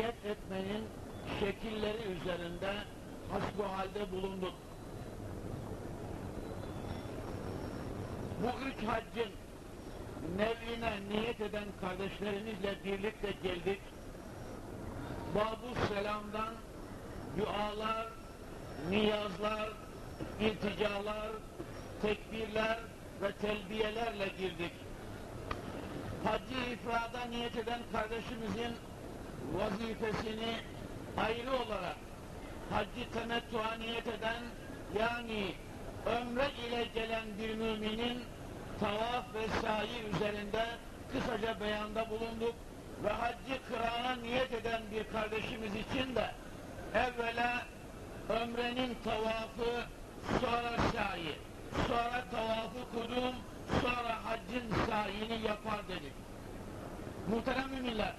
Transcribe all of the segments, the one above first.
niyet etmenin şekilleri üzerinde hasbuhalde bulunduk. Bu üç haccın nevine niyet eden kardeşlerimizle birlikte geldik. Babu Selam'dan dualar, niyazlar, ilticalar, tekbirler ve telbiyelerle girdik. Hacı ifrada niyet eden kardeşimizin vazifesini ayrı olarak hacı temettua niyet eden yani ömre ile gelen bir müminin tavaf ve sahi üzerinde kısaca beyanda bulunduk ve haccı kırana niyet eden bir kardeşimiz için de evvela ömrenin tavafı sonra sahi sonra tavafı kudum sonra haccın sahini yapar dedik. Muhterem müminler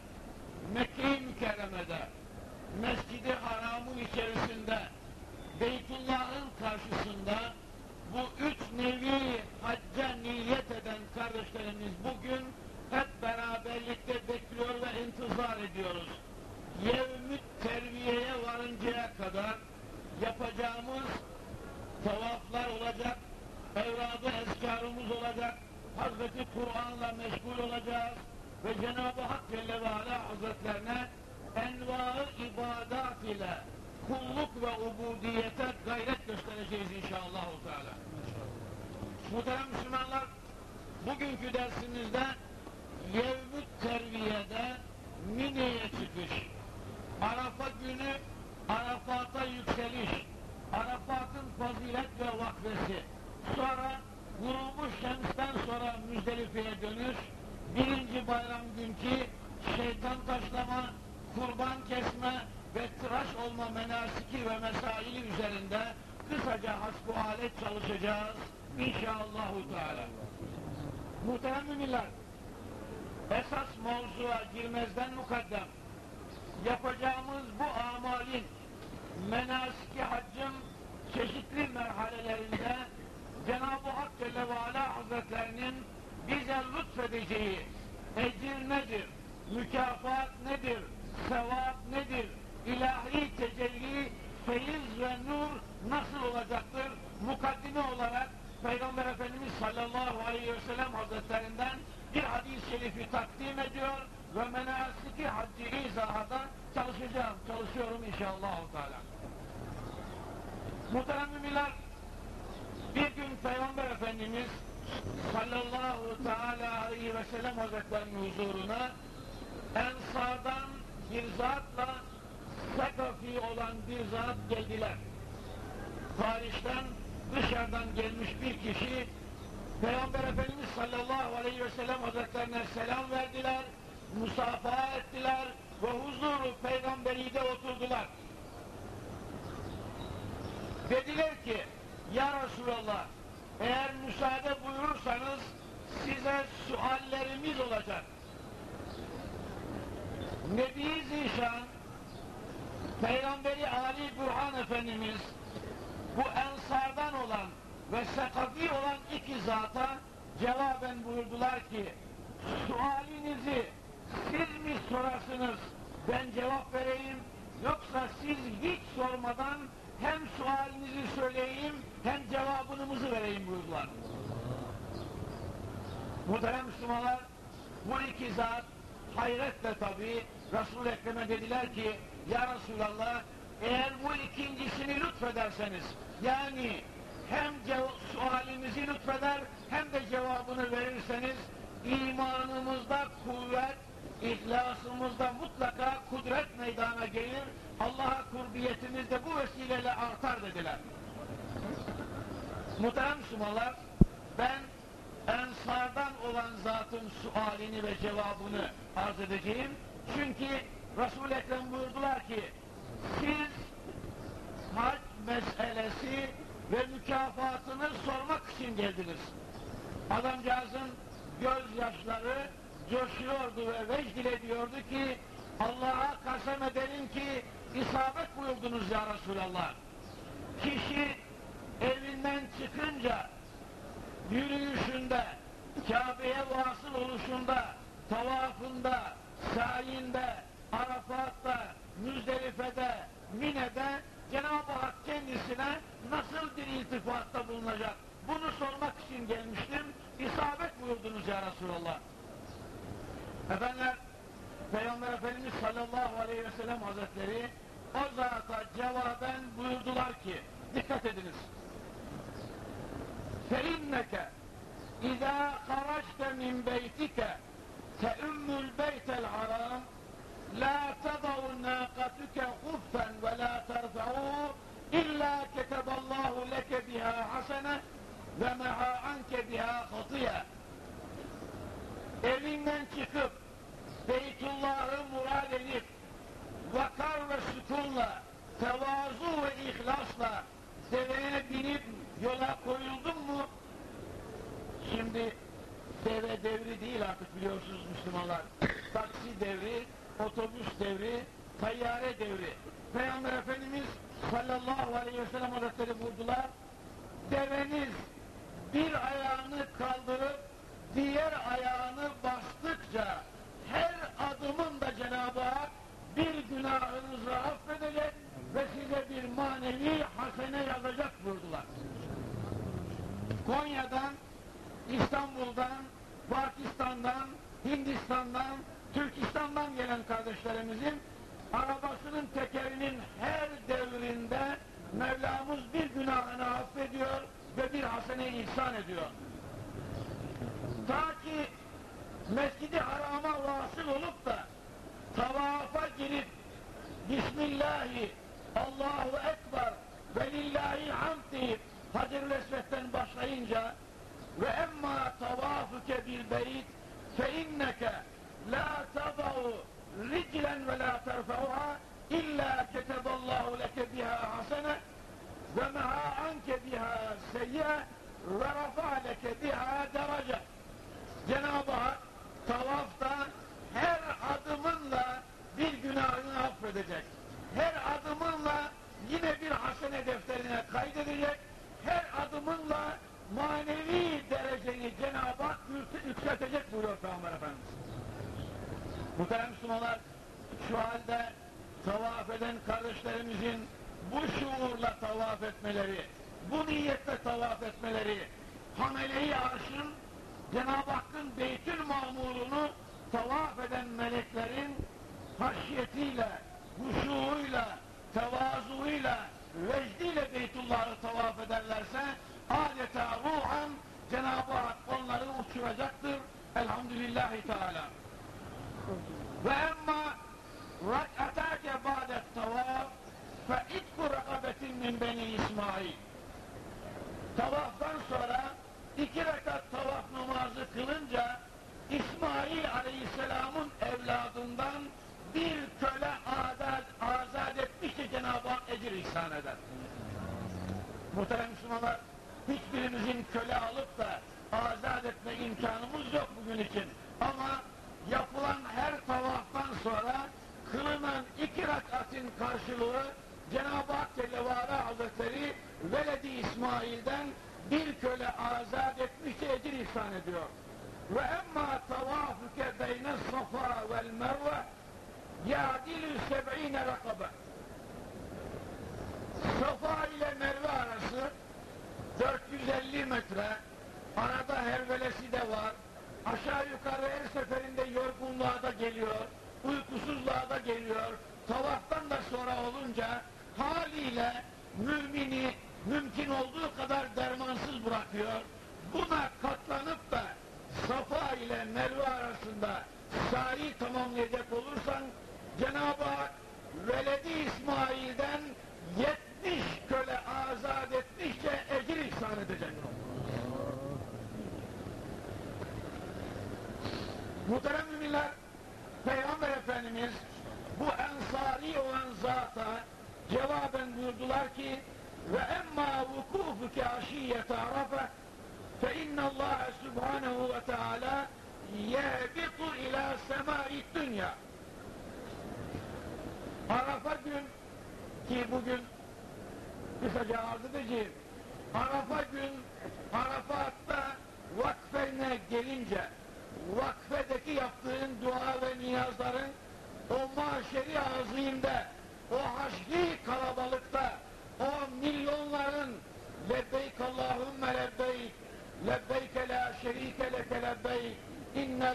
Mekke-i Mükerreme'de Mescid-i Haram'ın içerisinde Beytullah'ın karşısında bu üç nevi hacca niyet eden kardeşlerimiz bugün hep beraberlikte bekliyor ve intizar ediyoruz. Yevmü terviyeye varıncaya kadar yapacağımız tavaflar olacak, evradı eskarımız olacak, Hazreti Kur'an'la meşgul olacağız ve Cenab-ı Hak Celle ve Ala Hazretlerine enva ibadat ile kulluk ve ubudiyete gayret göstereceğiz inşallah. Teala. Muhterem Müslümanlar, bugünkü dersimizde Yevmü Terviye'de Mine'ye çıkış, Arafa günü Arafat'a yükseliş, Arafat'ın fazilet ve vakfesi, sonra grubu şemsten sonra Müzdelife'ye dönüş, birinci bayram günkü şeytan taşlama, kurban kesme ve tıraş olma menasiki ve mesaili üzerinde kısaca hasbuhale çalışacağız inşallahü teala. Muhterem müminler, esas mevzuya girmezden mukaddem yapacağımız bu amalin menasiki haccın çeşitli merhalelerinde Cenab-ı Hak Celle ve Ala Hazretlerinin bize lütfedeceği ecir nedir, mükafat nedir, sevap nedir, ilahi tecelli, feyiz ve nur nasıl olacaktır? Mukaddime olarak Peygamber Efendimiz sallallahu aleyhi ve sellem hazretlerinden bir hadis-i şerifi takdim ediyor ve menasiki haccı izahada çalışacağım, çalışıyorum inşallah. Muhterem müminler, bir gün Peygamber Efendimiz sallallahu teala aleyhi ve sellem hazretlerinin huzuruna ensardan bir zatla sakafi olan bir zat geldiler. Paris'ten dışarıdan gelmiş bir kişi Peygamber Efendimiz sallallahu aleyhi ve sellem hazretlerine selam verdiler, musafaha ettiler ve huzuru peygamberiyle oturdular. Dediler ki, Ya Resulallah, eğer müsaade buyurursanız size suallerimiz olacak. Nebi Zişan, Peygamberi Ali Burhan Efendimiz, bu ensardan olan ve sekafi olan iki zata cevaben buyurdular ki, sualinizi siz mi sorarsınız, ben cevap vereyim, yoksa siz hiç sormadan hem sualinizi söyleyeyim, hem cevabınımızı vereyim buyurdular. Muhterem Müslümanlar, bu iki zat hayretle tabi Resul-i Ekrem'e dediler ki, Ya Resulallah, eğer bu ikincisini lütfederseniz, yani hem sualimizi lütfeder, hem de cevabını verirseniz, imanımızda kuvvet, ihlasımızda mutlaka kudret meydana gelir, Allah'a kurbiyetimiz de bu vesileyle artar dediler. Muhterem Müslümanlar, ben ensardan olan zatın sualini ve cevabını arz edeceğim. Çünkü Resul-i Ekrem buyurdular ki siz hac meselesi ve mükafatını sormak için geldiniz. Adamcağızın gözyaşları coşuyordu ve vecd ediyordu ki Allah'a kasem ederim ki isabet buyurdunuz ya Resulallah. Kişi evinden çıkınca yürüyüşünde, Kabe'ye vasıl oluşunda, tavafında, sayinde, Arafat'ta, Müzdelife'de, Mine'de Cenab-ı Hak kendisine nasıl bir iltifatta bulunacak? Bunu sormak için gelmiştim. İsabet buyurdunuz ya Resulallah. Efendiler, Peygamber Efendimiz sallallahu aleyhi ve sellem hazretleri o zata cevaben buyurdular ki, dikkat ediniz. فَاِنَّكَ اِذَا خَرَجْتَ مِنْ بَيْتِكَ تَأُمُّ الْبَيْتَ الْحَرَامِ لَا تَضَعُ نَاقَتُكَ خُفًّا وَلَا تَرْفَعُهُ إِلَّا كَتَبَ اللّٰهُ لَكَ بِهَا حَسَنَةً وَمَحَا عَنْكَ بِهَا خَطِيَةً Evinden çıkıp Beytullah'ı murad edip vakar ve sükunla, tevazu ve ihlasla deveye binip yola koyuldun mu? Şimdi deve devri değil artık biliyorsunuz Müslümanlar. Taksi devri, otobüs devri, tayyare devri. Peygamber Efendimiz sallallahu aleyhi ve sellem hazretleri vurdular. Deveniz bir ayağını kaldırıp diğer ayağını bastıkça her adımında Cenab-ı Hak bir günahınızı affedecek ve size bir manevi hasene yazacak buyurdular. Konya'dan, İstanbul'dan, Pakistan'dan, Hindistan'dan, Türkistan'dan gelen kardeşlerimizin arabasının tekerinin her devrinde Mevlamız bir günahını affediyor ve bir hasene ihsan ediyor. Ta ki Mescid-i Haram'a vasıl olup da tavafa girip Bismillahi Allahu Ekber ve lillahi hamd deyip Hacer-ül Esved'den başlayınca ve emma tavafuke bil beyt fe inneke la tadau riclen ve la terfauha illa keteballahu leke biha hasene ve meha anke biha seyye ve rafa leke biha derece Cenab-ı Hak tavafta her adımınla bir günahını affedecek. Her adımınla yine bir hasene defterine kaydedecek. Her adımınla manevi dereceni Cenab-ı Hak yükseltecek buyuruyor Peygamber Efendimiz. Muhterem Müslümanlar, şu halde tavaf eden kardeşlerimizin bu şuurla tavaf etmeleri, bu niyetle tavaf etmeleri, hamele-i arşın Cenab-ı Hakk'ın Beytül Mamurunu tavaf eden meleklerin haşyetiyle, huşuğuyla, tevazuuyla, vecdiyle Beytullah'ı tavaf ederlerse adeta ruhan Cenab-ı Hak onları uçuracaktır. Elhamdülillahi Teala. Ve emma rak'atake ba'det tavaf fe itku rakabetin min beni İsmail. Tavaftan sonra iki rekat tavaf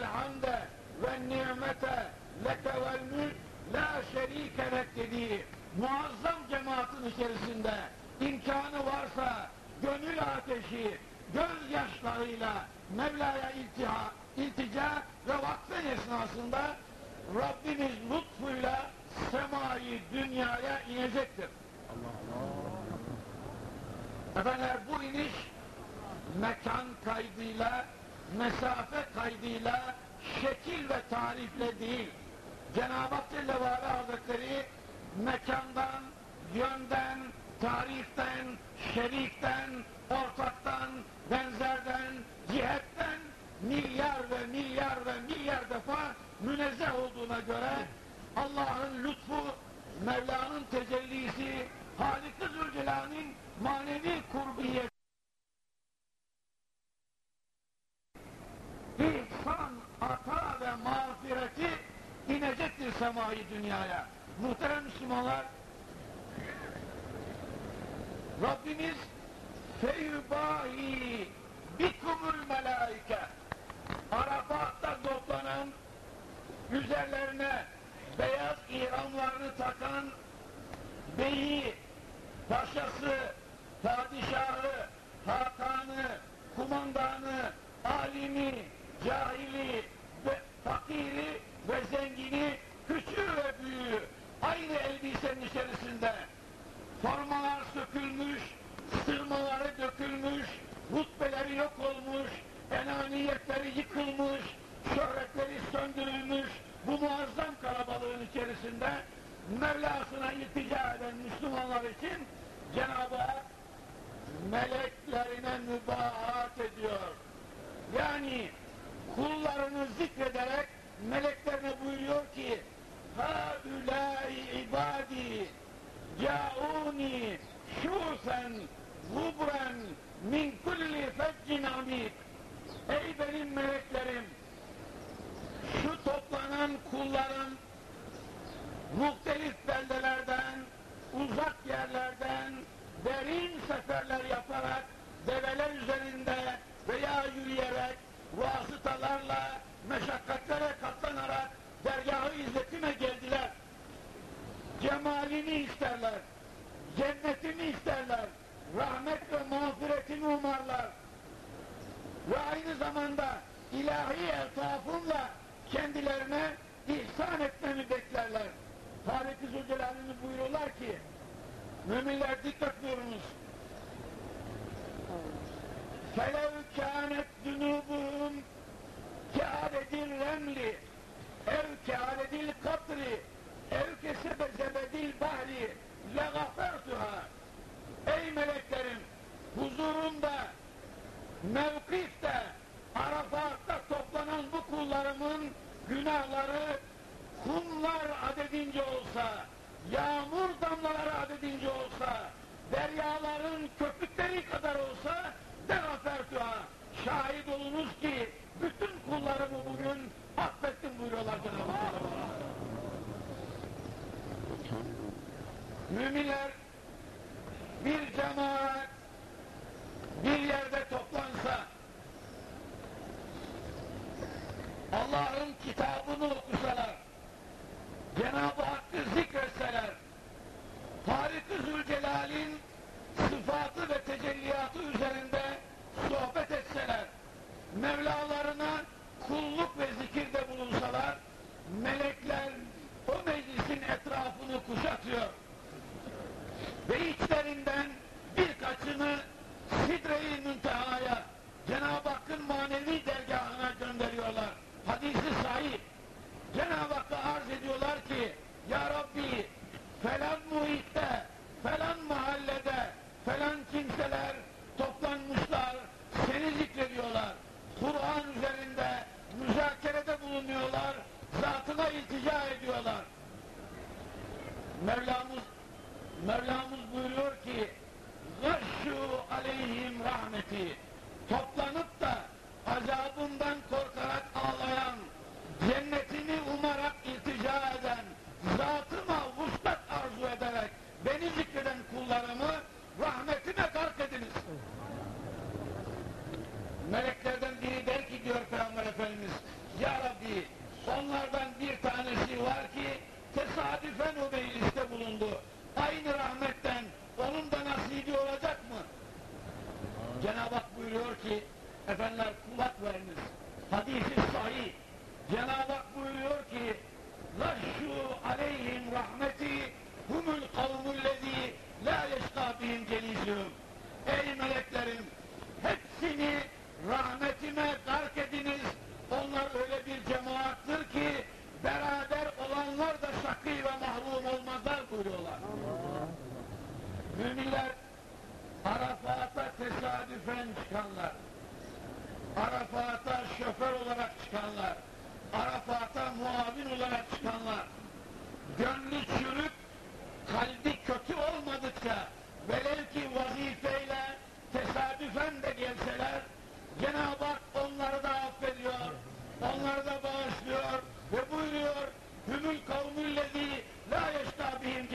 hamde ve nimete leke vel mülk la dediği muazzam cemaatin içerisinde imkanı varsa gönül ateşi gözyaşlarıyla Mevla'ya iltiha, iltica ve vakfen esnasında Rabbimiz lütfuyla semayı dünyaya inecektir. Efendim bu iniş mekan kaydıyla, mesafe kaydıyla, şekil ve tarifle değil. Cenab-ı Hak Celle Hazretleri mekandan, yönden, tariften, şerikten, ortaktan, benzerden, cihetten milyar ve milyar ve milyar defa münezzeh olduğuna göre Allah'ın lütfu, Mevla'nın tecellisi, Halik-i manevi kurbiyeti ihsan, ata ve mağfireti inecektir semayı dünyaya. Muhterem Müslümanlar, Rabbimiz feyubahi bikumul melaike Arafat'ta toplanan üzerlerine beyaz ihramlarını takan beyi, paşası, padişahı, hakanı, kumandanı, alimi, cahili, ve fakiri ve zengini, küçüğü ve büyüğü aynı elbisenin içerisinde formalar sökülmüş, sırmaları dökülmüş, hutbeleri yok olmuş, enaniyetleri yıkılmış, şöhretleri söndürülmüş, bu muazzam kalabalığın içerisinde Mevlasına iltica eden Müslümanlar için Cenab-ı Hak meleklerine mübahat ediyor. Yani kullarını zikrederek meleklerine buyuruyor bunu kuşatıyor. Ve içlerinden birkaçını Sidre-i Münteha'ya Cenab-ı Hakk'ın manevi dergahına gönderiyorlar. Hadisi sahip. Cenab-ı Hakk'a arz ediyorlar ki Ya Rabbi falan muhitte, falan mahallede, falan kimseler toplanmışlar, seni zikrediyorlar. Kur'an üzerinde müzakerede bulunuyorlar, zatına iltica ediyorlar. Mevlamız Mevlamız buyuruyor ki Gâşşû aleyhim rahmeti toplanıp da azabından korkarak ağlayan cennetini umarak iltica eden zatıma vuslat arzu ederek beni zikreden kullarımı rahmetine gark ediniz. Meleklerden biri der ki diyor Peygamber Efendimiz Ya Rabbi onlardan bir tanesi var ki tesadüfen o mecliste bulundu. Aynı rahmetten onun da nasibi olacak mı? Cenab-ı Hak buyuruyor ki efendiler kulak veriniz. Hadisi sahih. Cenab-ı Hak buyuruyor ki Laşşu aleyhim rahmeti humul kavmullezî la yeşkâ bihim. Ey meleklerim hepsini rahmetime gark ediniz. Onlar öyle bir cemaattır ki beraber olanlar da şakî ve mahrum olmazlar buyuruyorlar. Müminler Arafat'a tesadüfen çıkanlar, Arafat'a şoför olarak çıkanlar, Arafat'a muavin olarak çıkanlar, gönlü çürük, kalbi kötü olmadıkça, velev ki vazifeyle tesadüfen de gelseler, Cenab-ı Hak onları da affediyor, onları da bağışlıyor ve buyuruyor, Hümül kavmüllezî la yeşkâ bihim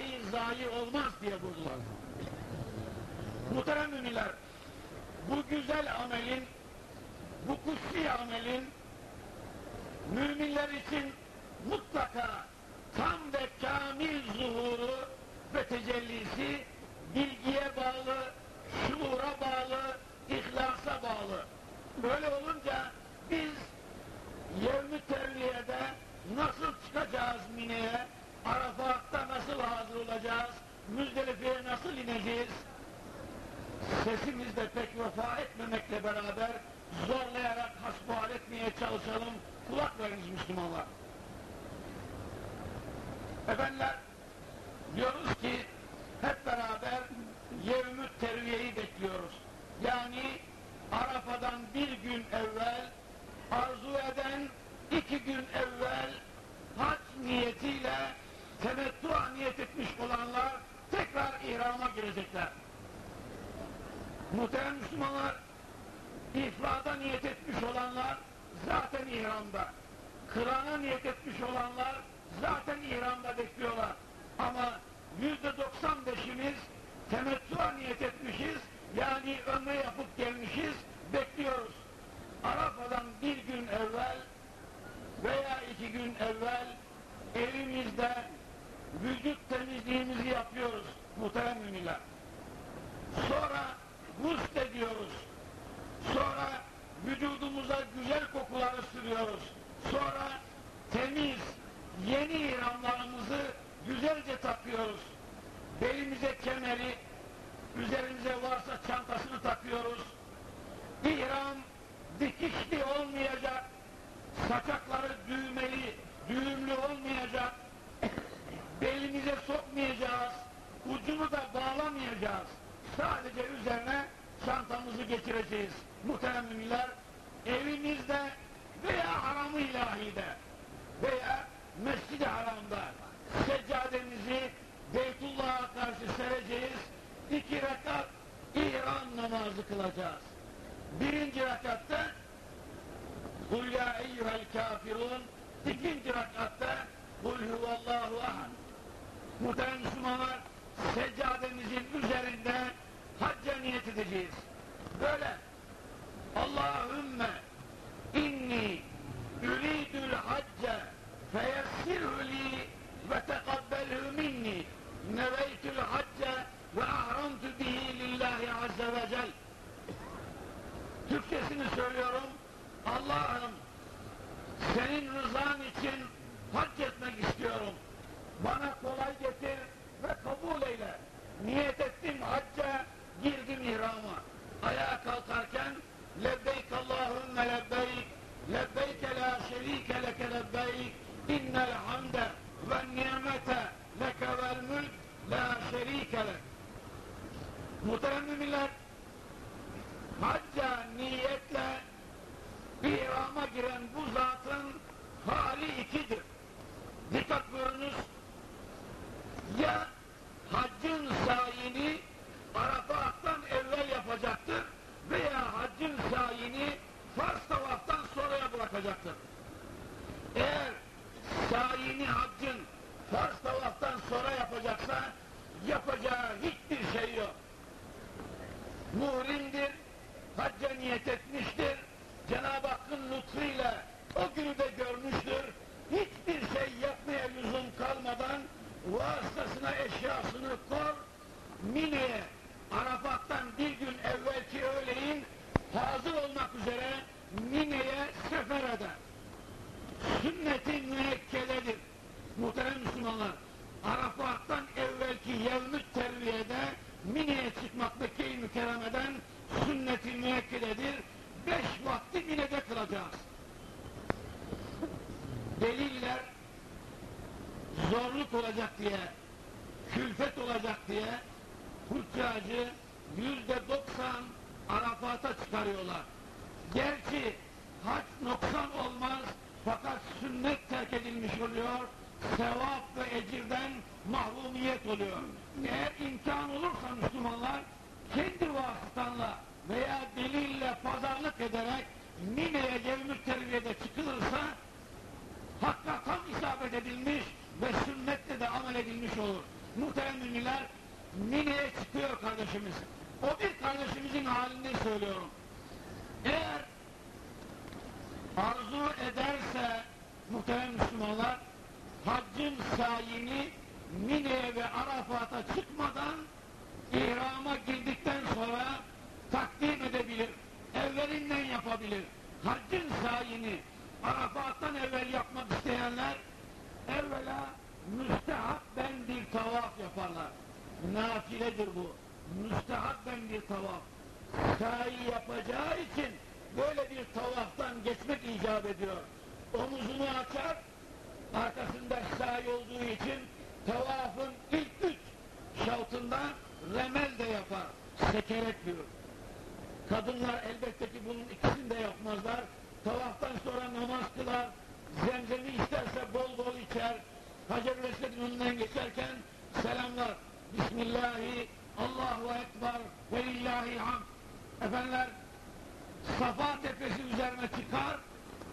dahi zayi olmaz diye buyurdular. Muhterem müminler, bu güzel amelin, bu kutsi amelin müminler için mutlaka tam ve kamil zuhuru ve tecellisi bilgiye bağlı, şuura bağlı, ihlasa bağlı. Böyle olunca biz yevmi terviyede nasıl çıkacağız Mine'ye, Arafat'ta nasıl hazır olacağız, Müzdelife'ye nasıl ineceğiz, sesimizde pek vefa etmemekle beraber zorlayarak hasbuhal etmeye çalışalım. Kulak veriniz Müslümanlar. Efendiler, diyoruz ki hep beraber yevmü terviyeyi bekliyoruz. Yani Arafa'dan bir gün evvel arzu eden iki gün evvel hac niyetiyle temettüa niyet etmiş olanlar tekrar ihrama girecekler. Muhterem Müslümanlar, ifrada niyet etmiş olanlar zaten ihramda. Kırana niyet etmiş olanlar zaten ihramda bekliyorlar. Ama yüzde doksan beşimiz temettüa niyet etmişiz, yani ömre yapıp gelmişiz, bekliyoruz. Arafa'dan bir gün evvel veya iki gün evvel Muhterem müminler. Sonra gusl ediyoruz. Sonra vücudumuza güzel kokuları sürüyoruz. Sonra temiz, yeni ihramlarımızı güzelce takıyoruz. Belimize kemeri, üzerimize varsa çantasını takıyoruz. İhram dikişli olmayacak, saçakları düğmeli, düğümlü olmayacak, belimize sokmayacağız, ucunu da bağlamayacağız. Sadece üzerine çantamızı geçireceğiz. Muhterem müminler, evimizde veya haram-ı ilahide veya mescid-i haramda seccademizi Beytullah'a karşı sereceğiz. İki rekat ihram namazı kılacağız. Birinci rekatta Kul ya eyyuhel kafirun ikinci rekatta Kul huvallahu ahad Muhterem Müslümanlar seccademizin üzerinde hacca niyet edeceğiz. Böyle Allahümme inni üridül hacce feyessirhu li ve tekabbelhu minni neveytül hacce ve ahramtu bihi lillahi azze ve cel Türkçesini söylüyorum Allah'ım senin rızan için hac etmek istiyorum. Bana kolay getir ve kabul eyle. Niyet ettim hacca, girdim ihrama. Ayağa kalkarken lebbeyk Allahümme lebbeyk, lebbeyke la şerike leke lebbeyk, innel hamde ve nimete leke vel mülk la şerike lek. Muhterem müminler, hacca niyetle ihrama giren bu zatın hali ikidir. Dikkat buyurunuz. Ya haccın sayini Arafat'tan evvel yapacaktır veya haccın sayini Fars tavaftan sonraya bırakacaktır. Eğer sayini haccın Fars tavaftan sonra yapacaksa yapacağı hiçbir şey yok. Muhrimdir, hacca niyet etmiştir, Cenab-ı Hakk'ın lütfuyla o günü de görmüştür. Hiçbir şey yapmaya lüzum kalmadan vasıtasına eşyasını kor, Mine'ye Arafat'tan bir gün Safa tepesi üzerine çıkar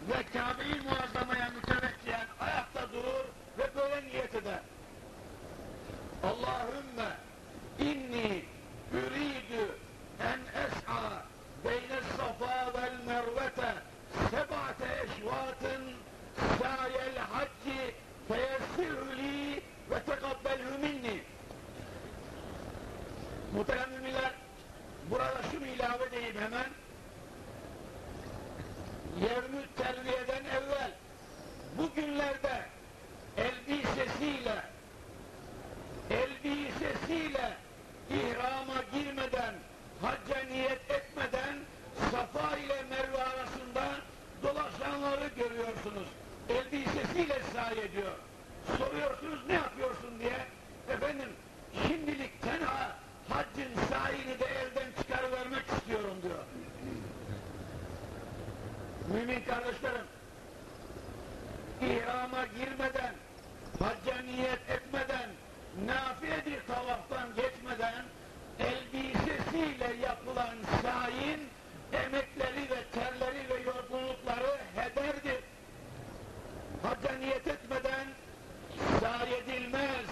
ve Kabe'yi muazzamaya mütevekkiyen ayakta durur ve böyle niyet eder. Allahümme inni üridü en es'a beyne safa vel mervete sebate eşvatın sayel hacci feyessirli ve tekabbelhü minni Muhterem burada şunu ilave edeyim hemen günlerde elbisesiyle elbisesiyle ihrama girmeden hacca niyet etmeden Safa ile Merve arasında dolaşanları görüyorsunuz. Elbisesiyle sahi ediyor. Soruyorsunuz ne yapıyorsun diye. Efendim şimdilik tenha haccın sahini de elden çıkarıvermek istiyorum diyor. Mümin kardeşlerim niyet etmeden, nafile bir tavaftan geçmeden, elbisesiyle yapılan sayin, emekleri ve terleri ve yorgunlukları hederdir. Hacca niyet etmeden sahi edilmez.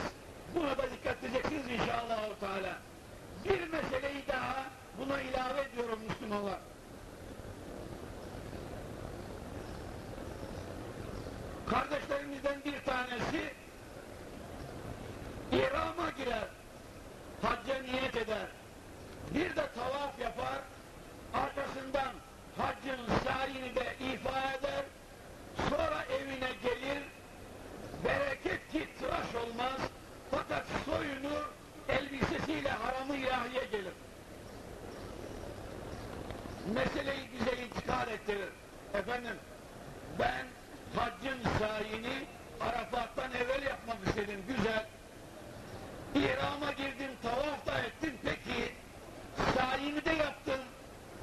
Buna da dikkat edeceksiniz inşallah. Teala. Bir meseleyi daha buna ilave ediyorum Müslümanlar. Kardeşlerimizden bir tanesi Girer, hacca niyet eder. Bir de tavaf yapar, arkasından haccın sayini de ifa eder, sonra evine gelir, bereket ki tıraş olmaz, fakat soyunur, elbisesiyle haramı ilahiye gelir. Meseleyi bize intikal ettirir. Efendim, ben haccın sayini Arafat'tan evvel yapmak istedim, güzel. İhrama girdim, tavaf da ettim, peki sayini de yaptım.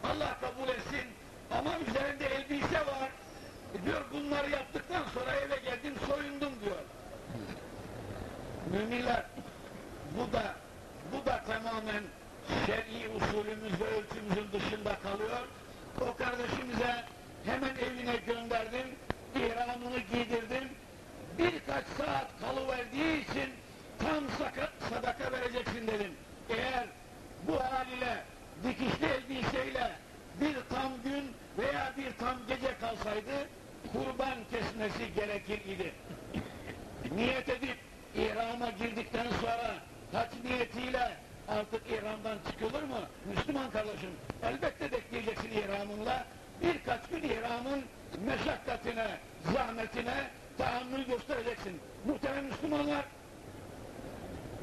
Allah kabul etsin. Ama üzerinde elbise var. E diyor bunları yaptıktan sonra eve geldim, soyundum diyor. Müminler, bu da bu da tamamen şer'i usulümüz ve ölçümüzün dışında kalıyor. O kardeşimize hemen evine gönderdim, ihramını giydirdim. Birkaç saat kalıverdiği için tam sadaka vereceksin dedim. Eğer bu haliyle dikişli elbiseyle bir tam gün veya bir tam gece kalsaydı kurban kesmesi gerekir idi. Niyet edip ihrama girdikten sonra haç niyetiyle artık ihramdan çıkılır mı? Müslüman kardeşim elbette bekleyeceksin ihramınla. Birkaç gün ihramın meşakkatine, zahmetine tahammül göstereceksin. Muhterem Müslümanlar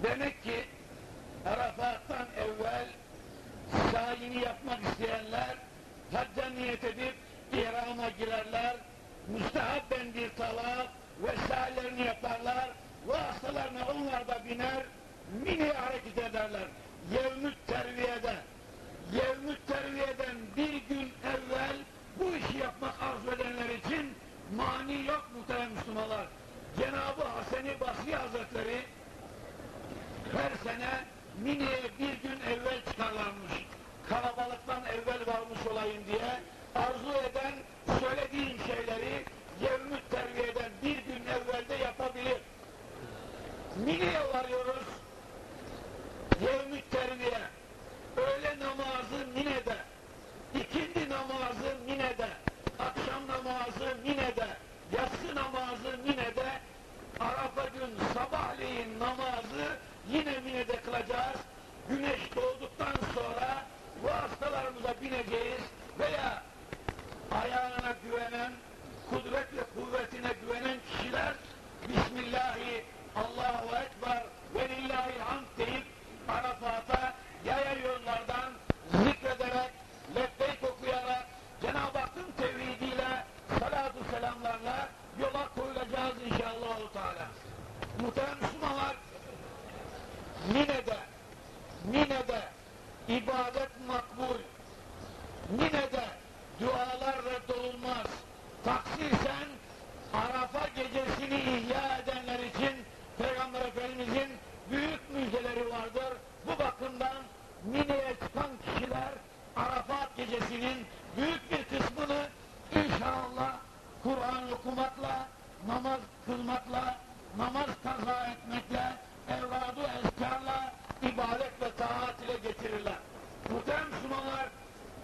demek ki Arafat'tan evvel sayini yapmak isteyenler hacca niyet edip ihrama girerler, müstehabben bir tavaf vesairelerini yaparlar, vasıtalarına onlar da biner, mini hareket ederler. Yevmüt terviyede, yevmüt terviyeden bir gün evvel bu işi yapmak arzu edenler için mani yok muhterem Müslümanlar. Cenab-ı Hasan-ı Basri Hazretleri her sene Mine'ye bir gün evvel çıkarlarmış. Kalabalıktan evvel varmış olayım diye arzu eden söylediğim şeyleri yevmüt terbiyeden bir gün evvelde yapabilir. Mine'ye varıyoruz. Yevmüt terbiye. Öğle namazı Mine'de. ikindi namazı Mine'de. Akşam namazı Mine'de. Yatsı namazı Mine'de. Arafa gün sabahleyin namazı yine Mine'de kılacağız. Güneş doğduktan sonra vasıtalarımıza bineceğiz veya ayağına güvenen, kudret ve kuvvetine güvenen kişiler Bismillahi, Allahu Ekber ve lillahi hamd deyip Arafat'a yaya yollardan zikrederek, lebbeyk okuyarak Cenab-ı Hakk'ın tevhidiyle, salatu selamlarla yola koyulacağız inşallah. Teala. Muhterem Müslümanlar, Mine'de, Mine'de ibadet makbul, Mine'de dualar reddolunmaz. Taksisen Arafa gecesini ihya edenler için Peygamber Efendimizin büyük müjdeleri vardır. Bu bakımdan Mine'ye çıkan kişiler Arafat gecesinin büyük bir kısmını inşallah Kur'an okumakla, namaz kılmakla, namaz kaza etmekle, evladı ezkarla, ibadet ve taat ile getirirler. Muhterem Müslümanlar,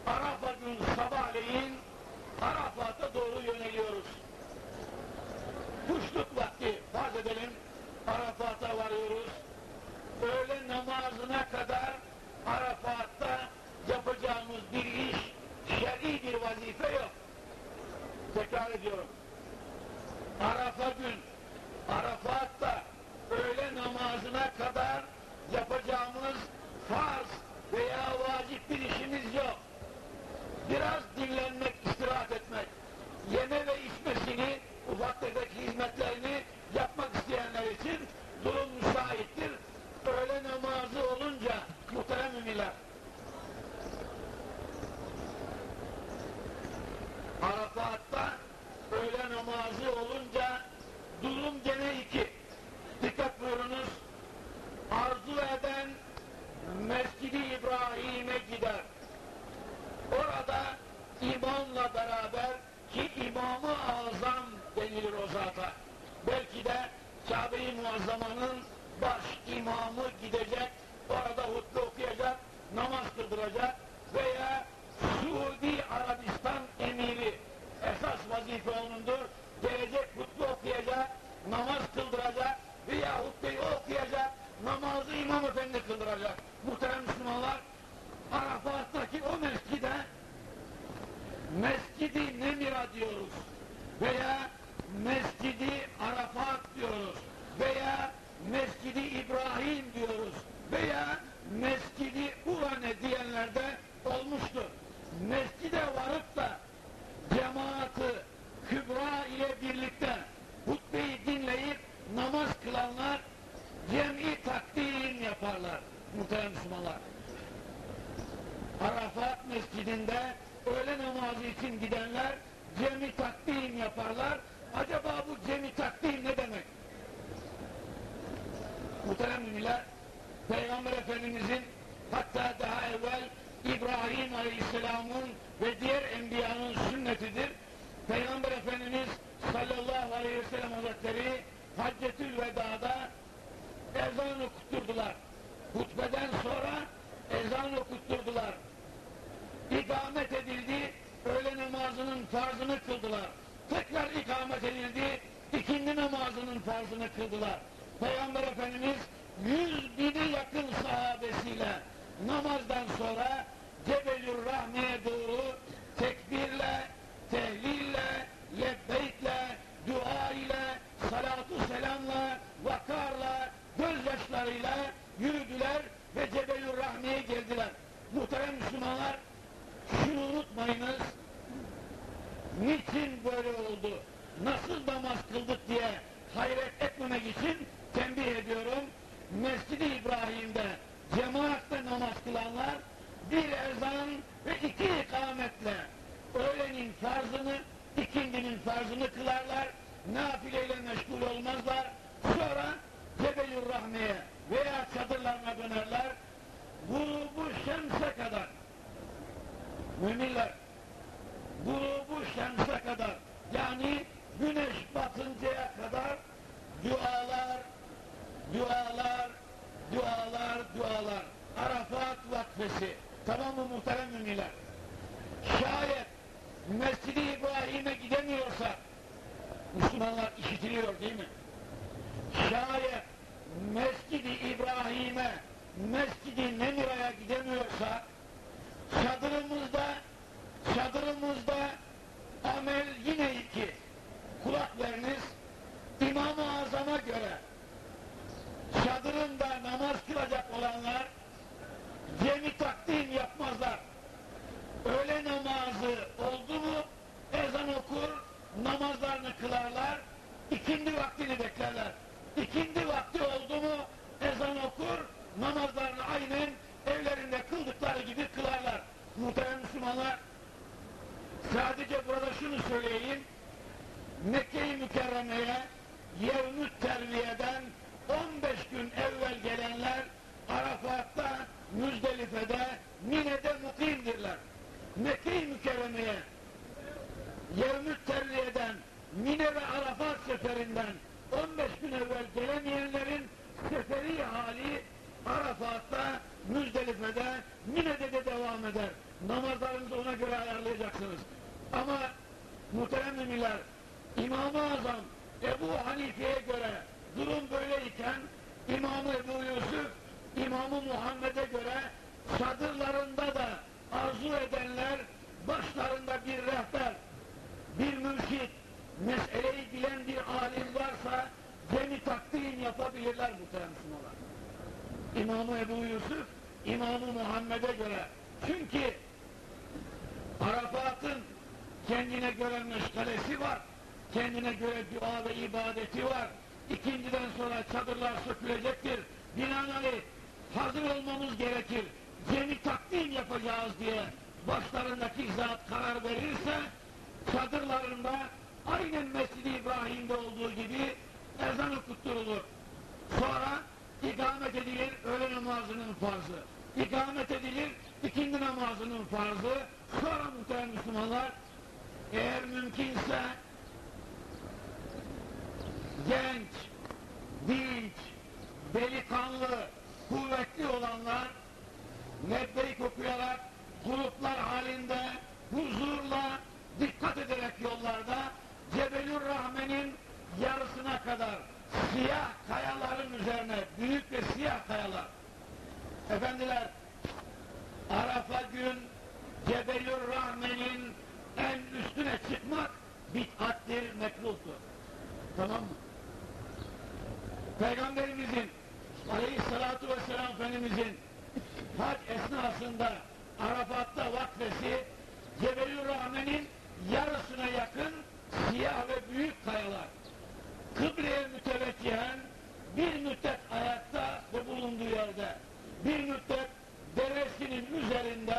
Arafa gün sabahleyin Arafat'a doğru yöneliyoruz. Kuşluk vakti farz edelim, Arafat'a varıyoruz. Öğle namazına kadar Arafat'ta yapacağımız bir iş, şer'i bir vazife yok. Tekrar ediyorum. Arafa gün, Arafat'ta öğle namazına kadar yapacağımız farz veya vacip bir işimiz yok. Biraz dinlenmek, istirahat etmek, yeme ve içme gitmesini, ufak tefek hizmetlerini yapmak isteyenler için durum müsaittir. Öğle namazı olunca muhterem müminler, Arafat'ta öğle namazı olunca durum gene iki. Gözyaşlarıyla yürüdüler ve Cebelür Rahme'ye geldiler. Muhterem Müslümanlar, şunu unutmayınız, niçin böyle oldu, nasıl namaz kıldık diye hayret etmemek için tembih ediyorum. Mescid-i İbrahim'de cemaatle namaz kılanlar bir ezan ve iki ikametle öğlenin farzını, ikindinin farzını kılarlar, nafileyle meşgul olmazlar. Sonra Cebelur Rahme'ye veya çadırlarına dönerler. Grubu şemse kadar müminler grubu şemse kadar yani güneş batıncaya kadar dualar, dualar, dualar, dualar. Arafat vakfesi. Tamam mı muhterem müminler? Şayet Mescid-i İbrahim'e gidemiyorsa Müslümanlar işitiliyor değil mi? Şayet Mescid-i İbrahim'e Mescid-i Nemira'ya gidemiyorsa çadırımızda çadırımızda amel yine iki. Kulak veriniz. İmam-ı Azam'a göre çadırında namaz kılacak olanlar cemi takdim yapmazlar. Öğle namazı oldu mu ezan okur, namazlarını kılarlar, ikindi vaktini beklerler. İkindi vakti oldu mu ezan okur, namazlarını aynen evlerinde kıldıkları gibi kılarlar. Muhterem Müslümanlar, sadece burada şunu söyleyeyim, Mekke-i Mükerreme'ye yevmü terviyeden 15 gün evvel gelenler Arafat'ta, Müzdelife'de, Mine'de mukimdirler. Mekke-i Mükerreme'ye yevmü terviyeden Mine ve Arafat seferinden 15 gün evvel gelemeyenlerin seferi hali Arafat'ta, Müzdelife'de, Mine'de de devam eder. Namazlarınızı ona göre ayarlayacaksınız. Ama muhterem müminler, İmam-ı Azam Ebu Hanife'ye göre durum böyleyken İmam-ı Ebu Yusuf, İmam-ı Muhammed'e göre çadırlarında da arzu edenler başlarında bir rehber, bir mürşit, bir alim varsa cemi takdim yapabilirler muhterem Müslümanlar. İmam-ı Ebu Yusuf, İmam-ı Muhammed'e göre. Çünkü Arafat'ın kendine göre meşgalesi var. kendine göre dua ve ibadeti var. İkinciden sonra çadırlar sökülecektir. Binaenaleyh hazır olmamız gerekir. Cemi takdim yapacağız diye başlarındaki zat karar verirse çadırlarında aynen Mescid-i İbrahim'de olduğu gibi ezan okutturulur. Sonra ikamet edilir öğle namazının farzı. İkamet edilir ikindi namazının farzı. Sonra muhterem Müslümanlar eğer mümkünse genç, dinç, delikanlı, kuvvetli olanlar lebbeyk okuyarak gruplar halinde huzurla dikkat ederek yollarda Cebelür Rahmen'in yarısına kadar siyah kayaların üzerine büyük ve siyah kayalar efendiler Arafa gün Cebelür Rahmen'in en üstüne çıkmak bid'attir, mekruhtur. Tamam mı? Peygamberimizin Aleyhissalatu vesselam Efendimizin hac esnasında Arafat'ta vakfesi Cebelül Rahmen'in yarısına yakın siyah ve büyük kayalar. Kıbleye müteveccihen bir müddet ayakta ve bulunduğu yerde bir müddet devesinin üzerinde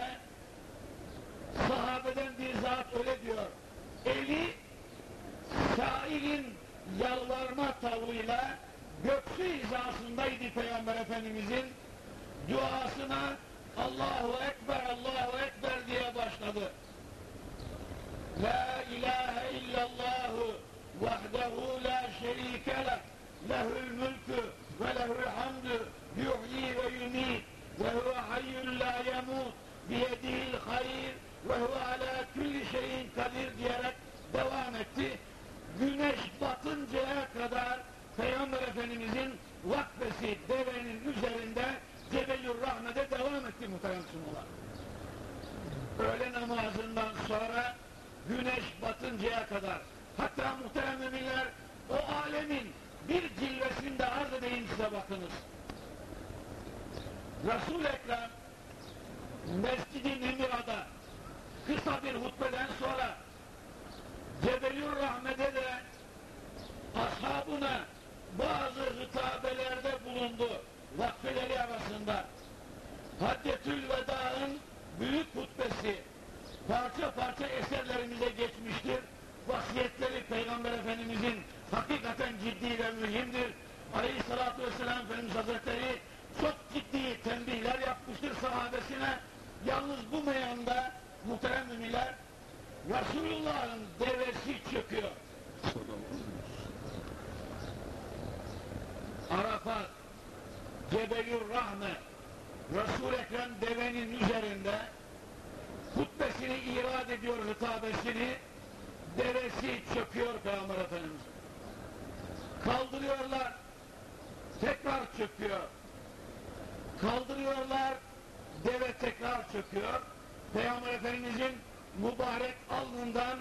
mübarek alnından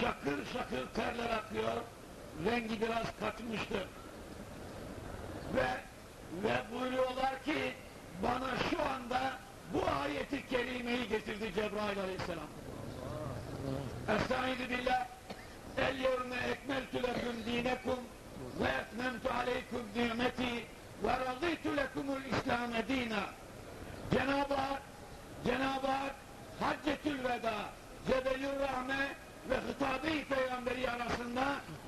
şakır şakır terler akıyor. Rengi biraz kaçmıştır. Ve ve buyuruyorlar ki bana şu anda bu ayeti kerimeyi getirdi Cebrail aleyhisselam. Estaizu billah El yevme ekmeltu lekum dinekum ve etmemtu aleykum nimeti ve razıytu lekumul İslam'e dina. Cenab-ı Hak, Cenab-ı Hak Haccetül Veda, Cebelür Rahme ve Hitabe-i Peygamberi arasında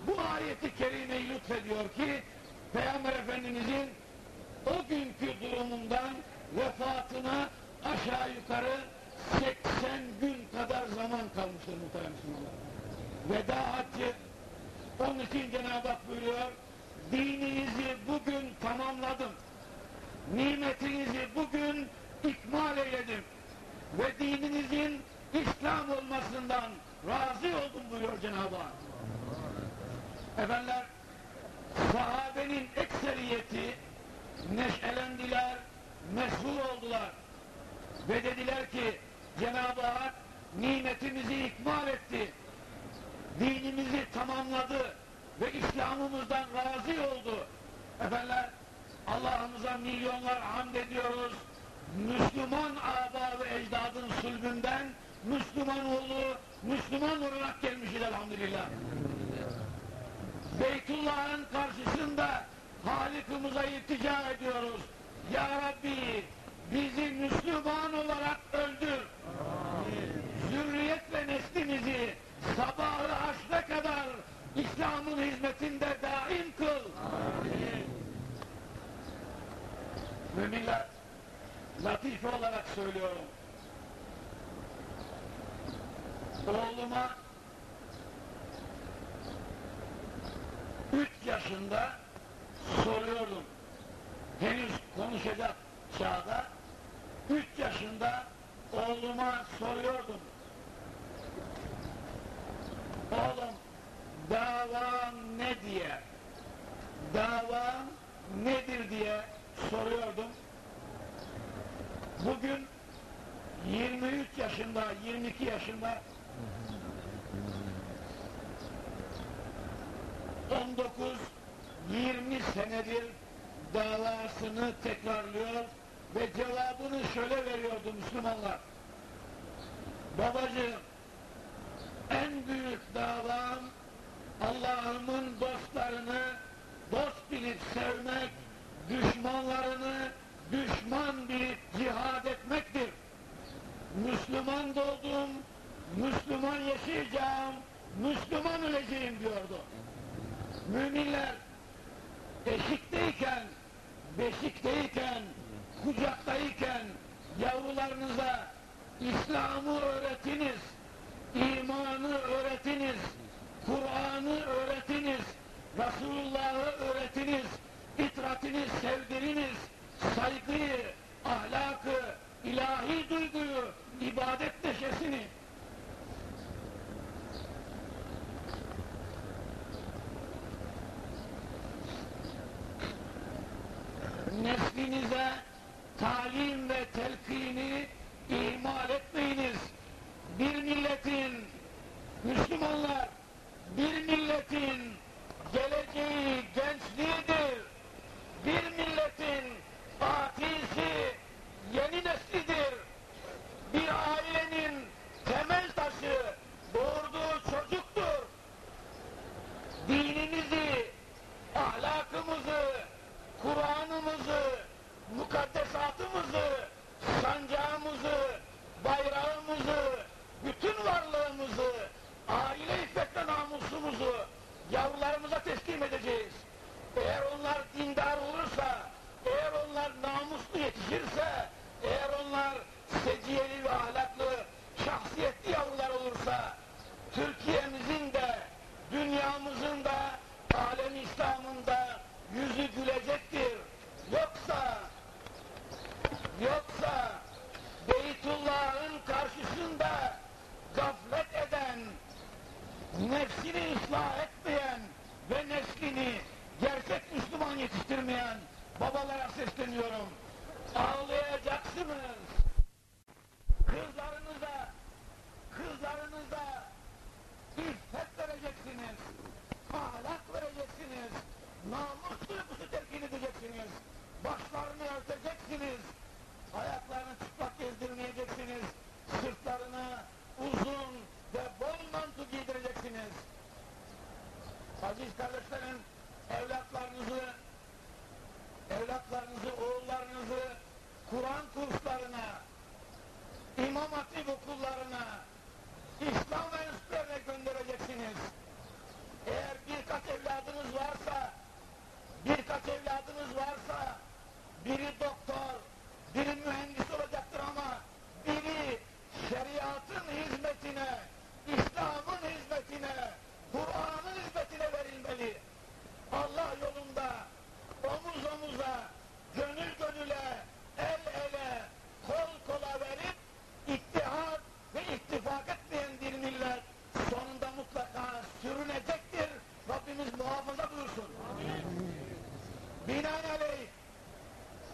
bu ayeti kerimeyi lütfediyor ki Peygamber Efendimizin o günkü durumundan vefatına aşağı yukarı 80 gün kadar zaman kalmıştır muhterem Müslümanlar. Veda haccı onun için Cenab-ı Hak buyuruyor dininizi bugün tamamladım. Nimetinizi bugün ikmal eyledim. Ve dininizin İslam olmasından razı oldum buyuruyor Cenab-ı Hak. Efendiler, sahabenin ekseriyeti neşelendiler, meshur oldular. Ve dediler ki Cenab-ı Hak nimetimizi ikmal etti. Dinimizi tamamladı ve İslam'ımızdan razı oldu. Efendiler Allah'ımıza milyonlar hamd ediyoruz. Müslüman aba ve ecdadın sulbünden Müslüman oğlu, Müslüman olarak gelmişiz elhamdülillah. Beytullah'ın karşısında Halikimize iltica ediyoruz. Ya Rabbi bizi Müslüman olarak öldür. Zürriyet ve neslimizi sabahı haşre kadar İslam'ın hizmetinde daim kıl. Müminler, latife olarak söylüyorum. Oğluma üç yaşında soruyordum. Henüz konuşacak çağda üç yaşında oğluma soruyordum. Oğlum davan ne diye davan nedir diye soruyordum. Bugün 23 yaşında, 22 yaşında 19 20 senedir davasını tekrarlıyor ve cevabını şöyle veriyordu Müslümanlar. Babacığım en büyük davam Allah'ımın dostlarını dost bilip sevmek, düşmanlarını düşman bilip cihad etmektir. Müslüman doğdum, Müslüman yaşayacağım, Müslüman öleceğim diyordu. Müminler eşikteyken, beşikteyken, kucaktayken yavrularınıza İslam'ı öğretiniz, imanı öğretiniz, Kur'an'ı öğretiniz, Resulullah'ı öğretiniz, itratini sevdiriniz, saygıyı, ahlakı, ilahi duyguyu, ibadet neşesini neslinize talim ve telkini ihmal etmeyiniz. Bir milletin, Müslümanlar, bir milletin geleceği gençliğidir. Bir milletin atisi yeni neslidir. Bir ailenin temel taşı doğurduğu çocuktur. Dinimizi,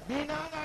binaenaleyh,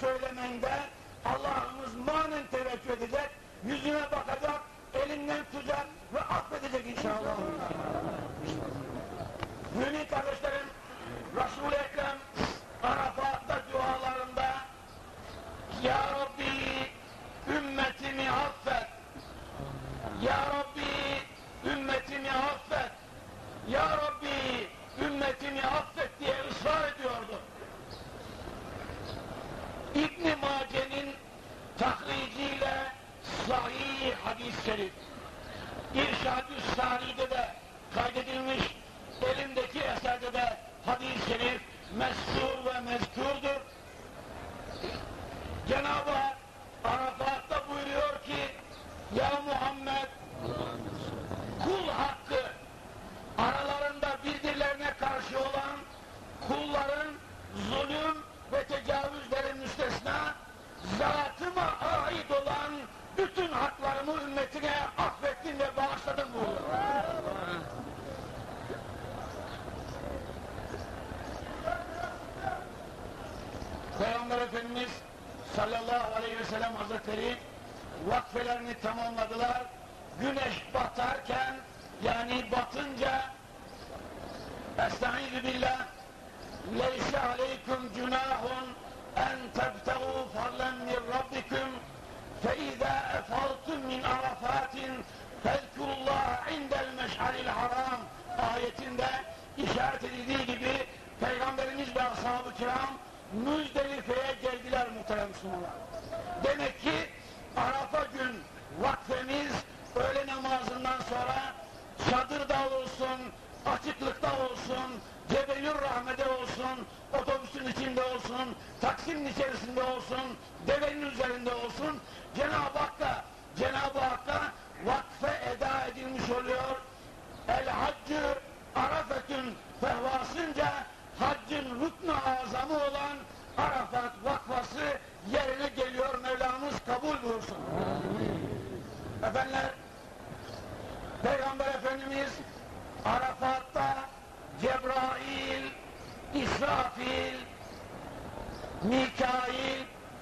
söylemende Allah'ımız manen teveccüh edecek, yüzüne bakacak, elinden tutacak ve affedecek inşallah. Mümin kardeşlerim, Resul-i Ekrem Arafat'ta dualarında Ya Rabbi ümmetimi affet Ya Rabbi ümmetimi affet Ya Rabbi ümmetimi affet diye ısrar ediyordu. İbn-i Mace'nin tahriciyle sahih hadis-i şerif İrşad-ı Sani'de de kaydedilmiş elimdeki eserde de hadis-i şerif meskur ve mezkurdur. Cenab-ı Hak Arafat'ta buyuruyor ki Ya Muhammed kul hakkı aralarında birbirlerine karşı olan kulların zulüm ve tecavüzlerin müstesna zatıma ait olan bütün haklarımı ümmetine affettim ve bağışladım buyuruyor. Peygamber Efendimiz sallallahu aleyhi ve sellem hazretleri vakfelerini tamamladılar. Güneş batarken yani batınca Estaizu billah Leyse aleykum günahun en tebtegu fadlen min rabbikum fe izâ efaltum min arafatin fezkurullaha indel meş'alil haram ayetinde işaret edildiği gibi Peygamberimiz ve ashab-ı kiram Müzdelife'ye geldiler muhterem Müslümanlar. Demek ki Arafa gün vakfemiz öğle namazından sonra çadırda olsun, açıklıkta olsun, Cebelür Rahmet'e olsun, otobüsün içinde olsun, taksinin içerisinde olsun, devenin üzerinde olsun, Cenab-ı Hakk'a, Cenab-ı Hakk'a vakfe eda edilmiş oluyor. El haccı arafetün fehvasınca haccın rüknü azamı olan Arafat vakfası yerine geliyor Mevlamız kabul buyursun. Efendiler, Peygamber Efendimiz Arafat'ta Cebrail, İsrafil, Mikail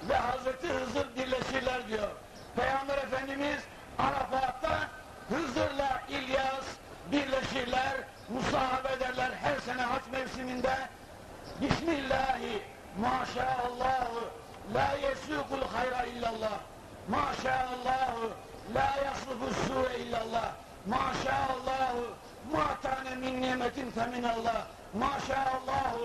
ve Hazreti Hızır birleşirler diyor. Peygamber Efendimiz Arafat'ta Hızır'la İlyas birleşirler, musahabe ederler her sene haç mevsiminde. Bismillahi maşaallahu la yesukul hayra illallah maşaallahu la yaslubu su'e illallah maşaallahu ma kâne min nimetin feminallah maşaallahu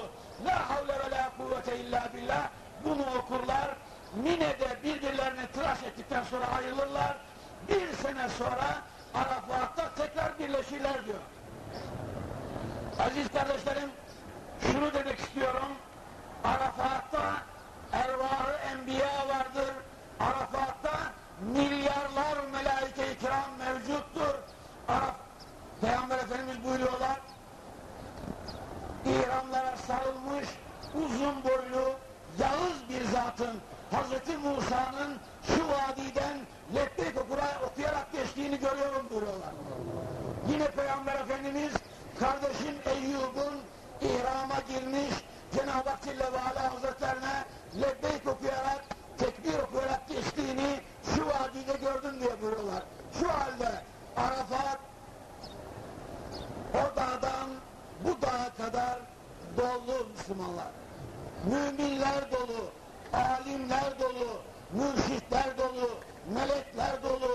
la havle ve la kuvvete illa billah. Bunu okurlar Mine'de birbirlerini tıraş ettikten sonra ayrılırlar bir sene sonra Arafat'ta tekrar birleşirler diyor. Aziz kardeşlerim şunu demek istiyorum. Arafat'ta ervahı enbiya vardır. Arafat'ta milyarlar melaike-i kiram mevcuttur. Araf Peygamber Efendimiz buyuruyorlar. İhramlara sarılmış uzun boylu yağız bir zatın Hazreti Musa'nın şu vadiden lebbeyk okuyarak geçtiğini görüyorum buyuruyorlar. Yine Peygamber Efendimiz kardeşim Eyyub'un ihrama girmiş Cenab-ı Hak Celle ve Ala Hazretlerine lebbeyk okuyarak, tekbir okuyarak geçtiğini şu vadide gördüm diye buyuruyorlar. Şu halde Arafat o dağdan bu dağa kadar dolu Müslümanlar. Müminler dolu, alimler dolu, mürşitler dolu, melekler dolu,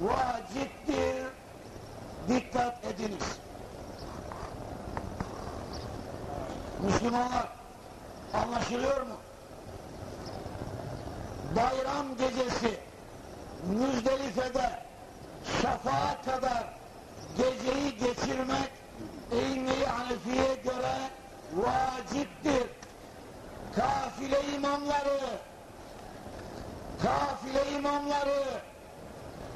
vaciptir. Dikkat ediniz. Müslümanlar anlaşılıyor mu? Bayram gecesi Müzdelife'de şafağa kadar geceyi geçirmek eğmeyi Hanefi'ye göre vaciptir. Kafile imamları kafile imamları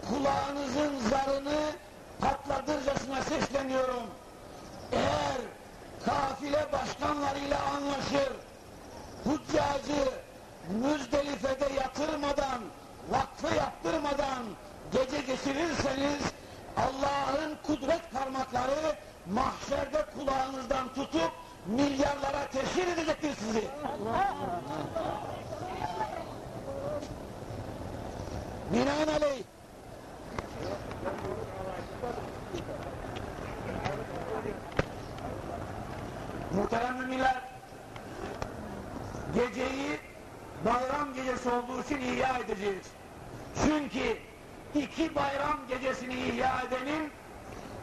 kulağınızın zarını patlatırcasına sesleniyorum. Eğer kafile başkanlarıyla anlaşır, huccacı Müzdelife'de yatırmadan, vakfı yaptırmadan gece geçirirseniz Allah'ın kudret parmakları mahşerde kulağınızdan tutup milyarlara teşhir edecektir sizi. Binaenaleyh Muhterem müminler, geceyi bayram gecesi olduğu için ihya edeceğiz. Çünkü iki bayram gecesini ihya edenin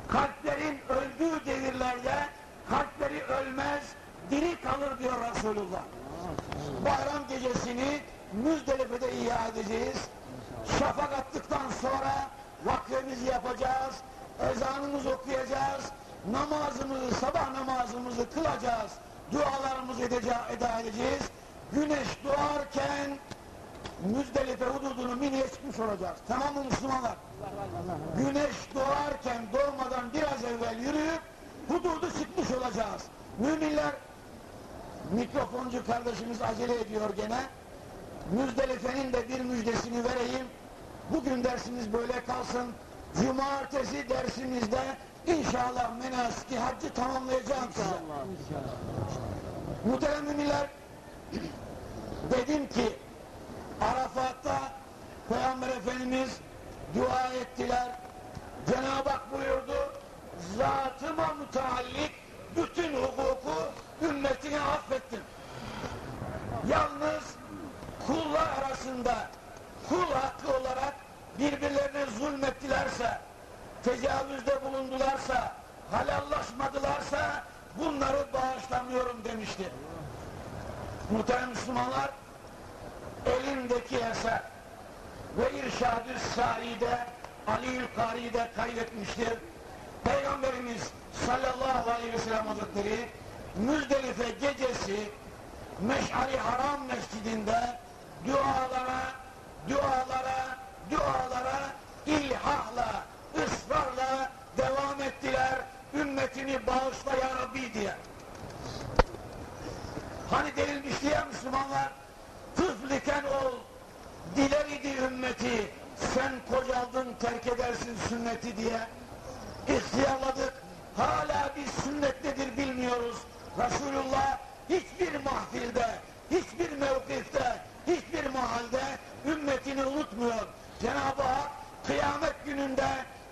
kalplerin öldüğü devirlerde kalpleri ölmez, diri kalır diyor Resulullah. Bayram gecesini Müzdelife'de ihya edeceğiz. Şafak attıktan sonra vakfemizi yapacağız, ezanımızı okuyacağız, namazımızı, sabah namazımızı kılacağız, dualarımızı eda edeceğiz. Güneş doğarken Müzdelife hududunu Mine'ye çıkmış olacağız. Tamam mı Müslümanlar? Güneş doğarken doğmadan biraz evvel yürüyüp hududu çıkmış olacağız. Müminler mikrofoncu kardeşimiz acele ediyor gene. Müzdelife'nin de bir müjdesini vereyim. Bugün dersimiz böyle kalsın. Cumartesi dersimizde inşallah menaski haccı tamamlayacağım size. Muhterem müminler, dedim ki Arafat'ta Peygamber Efendimiz dua ettiler. Cenab-ı Hak buyurdu, zatıma müteallik bütün hukuku ümmetine affettim. Yalnız kullar arasında kul hakkı olarak birbirlerine zulmettilerse, tecavüzde bulundularsa, halallaşmadılarsa bunları bağışlamıyorum demişti. Muhterem Müslümanlar, elimdeki eser ve İrşad-ı Sari'de, Ali-ül Kari'de kaydetmiştir. Peygamberimiz sallallahu aleyhi ve sellem Hazretleri Müzdelife gecesi Meş'ari Haram Mescidinde dualara, dualara, dualara ilhahla, ısrarla devam ettiler. Ümmetini bağışla ya Rabbi diye. Hani denilmişti ya Müslümanlar, tıfliken ol, diler idi ümmeti, sen kocaldın terk edersin sünneti diye. İhtiyarladık, hala biz sünnet nedir bilmiyoruz. Resulullah hiçbir mahfilde, hiçbir mevkifte, hiçbir mahalde ümmetini unutmuyor. Cenab-ı Hak kıyamet gününde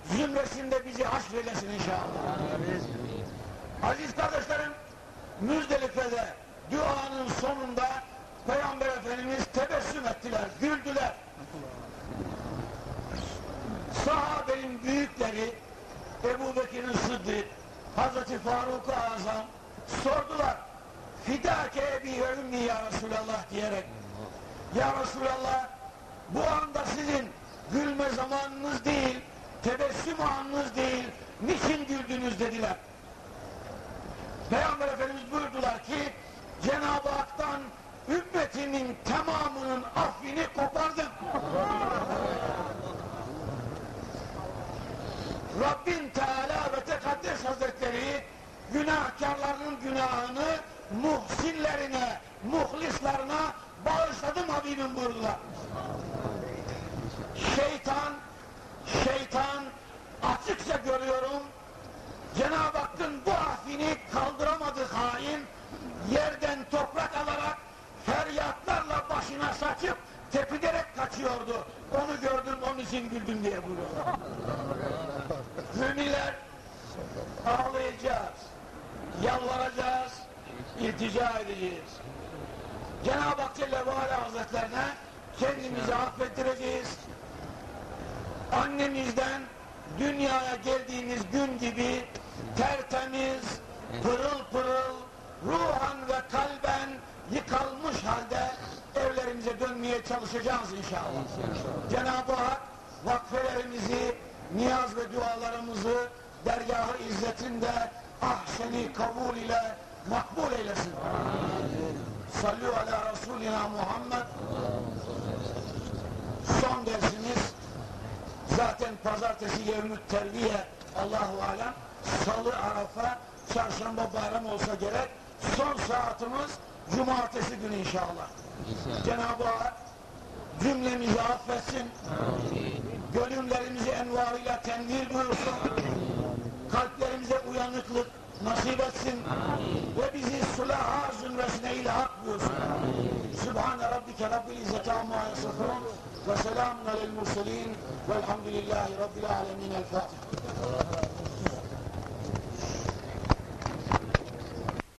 zümresinde bizi haşreylesin inşallah. Aziz kardeşlerim, Müzdelife'de duanın sonunda Peygamber Efendimiz tebessüm ettiler, güldüler. Sahabenin büyükleri Ebu Bekir'in Sıddık, Hazreti Faruk-u Azam sordular. Fidâke ebi ve ümmi ya Resulallah diyerek. Ya Resulallah bu anda sizin gülme zamanınız değil, tebessüm anınız değil, niçin güldünüz dediler. Peygamber Efendimiz buyurdular ki Cenab-ı Hak'tan ümmetimin tamamının affini kopardım. Rabbim Teala ve Tekaddes Hazretleri günahkarların günahını muhsinlerine, muhlislarına bağışladım Habibim buyurdular. Şeytan, şeytan açıkça görüyorum Cenab-ı Hakk'ın bu affini kaldıramadı hain yerden toprak alarak feryatlarla başına saçıp tepiderek kaçıyordu. Onu gördüm onun için güldüm diye buyuruyor. Müminler ağlayacağız, yalvaracağız, iltica edeceğiz. Cenab-ı Hak Celle ve Ala Hazretlerine kendimizi affettireceğiz. Annemizden dünyaya geldiğimiz gün gibi tertemiz, pırıl pırıl, ruhan ve kalben yıkalmış halde evlerimize dönmeye çalışacağız inşallah. Cenab-ı Hak vakfelerimizi, niyaz ve dualarımızı dergahı izzetinde ahseni kabul ile makbul eylesin. Sallu ala Resulina Muhammed. Son dersimiz zaten pazartesi yevmü terbiye Allahu alem salı arafa çarşamba bayram olsa gerek son saatimiz cumartesi günü inşallah. Cenab-ı Hak cümlemizi affetsin. Gönüllerimizi envarıyla tenvir buyursun. Kalplerimize uyanıklık نصيب السن وبذي الصلاح عاصم واسنعي الحق سبحان ربك رب العزة عما يصفون وسلام على المرسلين والحمد لله رب العالمين. الفاتح